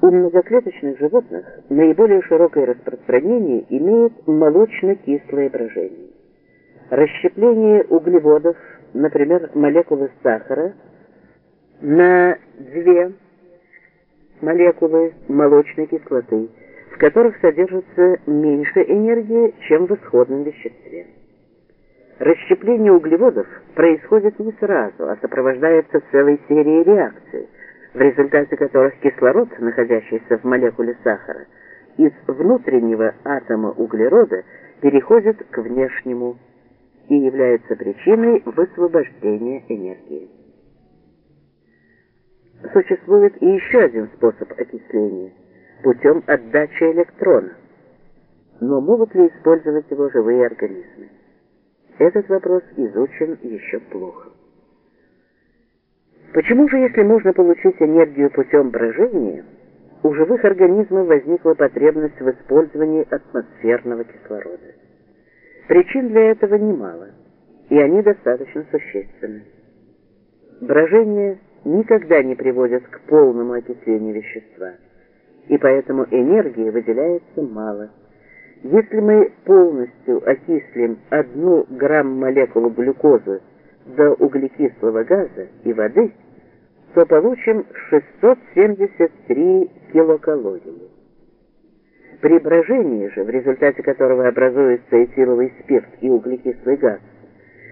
У многоклеточных животных наиболее широкое распространение имеет молочно-кислое брожение. Расщепление углеводов, например, молекулы сахара, на две молекулы молочной кислоты, в которых содержится меньше энергии, чем в исходном веществе. Расщепление углеводов происходит не сразу, а сопровождается целой серией реакций, в результате которых кислород, находящийся в молекуле сахара, из внутреннего атома углерода переходит к внешнему и является причиной высвобождения энергии. Существует и еще один способ окисления – путем отдачи электрона. Но могут ли использовать его живые организмы? Этот вопрос изучен еще плохо. Почему же, если можно получить энергию путем брожения, у живых организмов возникла потребность в использовании атмосферного кислорода? Причин для этого немало, и они достаточно существенны. Брожение никогда не приводит к полному окислению вещества, и поэтому энергии выделяется мало. Если мы полностью окислим одну грамм молекулу глюкозы до углекислого газа и воды, то получим 673 килокалории. При брожении же, в результате которого образуется этиловый спирт и углекислый газ,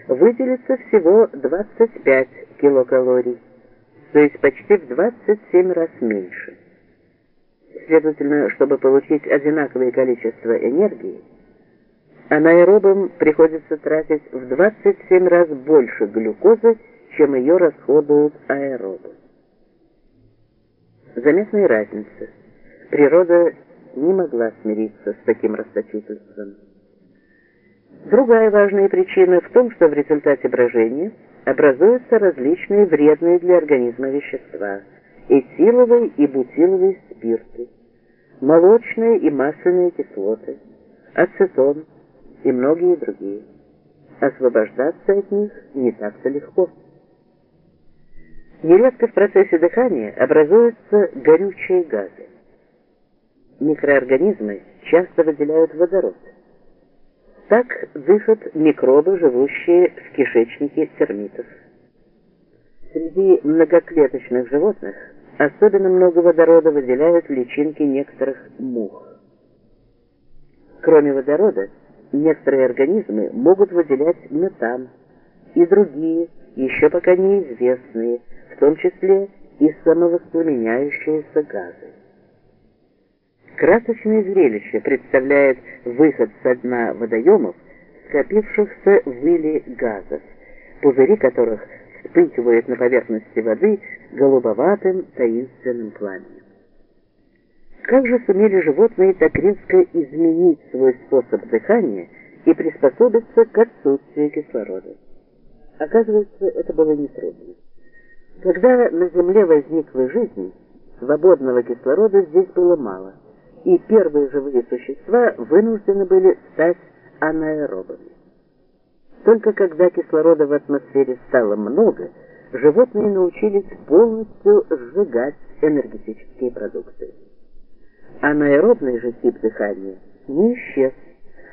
выделится всего 25 килокалорий, то есть почти в 27 раз меньше. Следовательно, чтобы получить одинаковое количество энергии, анаэробам приходится тратить в 27 раз больше глюкозы, чем ее расходуют аэробы. Заметная разница. Природа не могла смириться с таким расточительством. Другая важная причина в том, что в результате брожения образуются различные вредные для организма вещества – этиловые и бутиловые спирты, молочные и масляные кислоты, ацетон и многие другие. Освобождаться от них не так-то легко. Нередко в процессе дыхания образуются горючие газы. Микроорганизмы часто выделяют водород. Так дышат микробы, живущие в кишечнике термитов. Среди многоклеточных животных особенно много водорода выделяют личинки некоторых мух. Кроме водорода, некоторые организмы могут выделять метан и другие, еще пока неизвестные, в том числе и самовоспламеняющиеся газы. Красочное зрелище представляет выход со дна водоемов, скопившихся в выле газов, пузыри которых вспыхивают на поверхности воды голубоватым таинственным пламенем. Как же сумели животные так резко изменить свой способ дыхания и приспособиться к отсутствию кислорода? Оказывается, это было нетрудно. Когда на Земле возникла жизнь, свободного кислорода здесь было мало, и первые живые существа вынуждены были стать анаэробами. Только когда кислорода в атмосфере стало много, животные научились полностью сжигать энергетические продукты. Анаэробный же тип дыхания не исчез,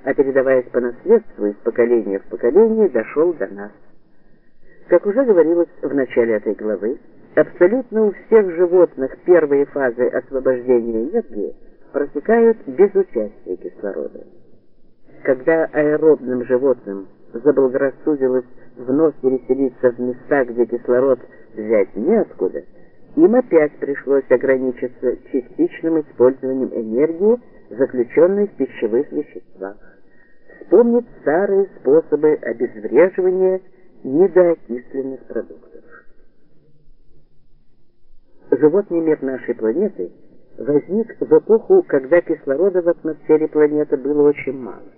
а передаваясь по наследству из поколения в поколение, дошел до нас. Как уже говорилось в начале этой главы, абсолютно у всех животных первые фазы освобождения энергии протекают без участия кислорода. Когда аэробным животным заблагорассудилось вновь переселиться в места, где кислород взять неоткуда, им опять пришлось ограничиться частичным использованием энергии, заключенной в пищевых веществах. Вспомнить старые способы обезвреживания недоокисленных продуктов. Животный мир нашей планеты возник в эпоху, когда кислорода в атмосфере планеты было очень мало.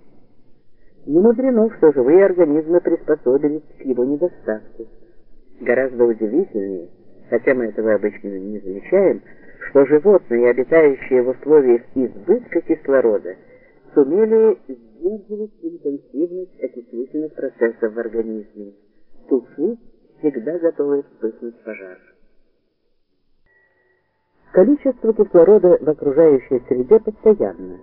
Не мудрено, что живые организмы приспособились к его недостатку. Гораздо удивительнее, хотя мы этого обычно не замечаем, что животные, обитающие в условиях избытка кислорода, сумели сдерживать интенсивность окислительных процессов в организме туши всегда готовы вспыхнуть пожар. Количество кислорода в окружающей среде постоянно.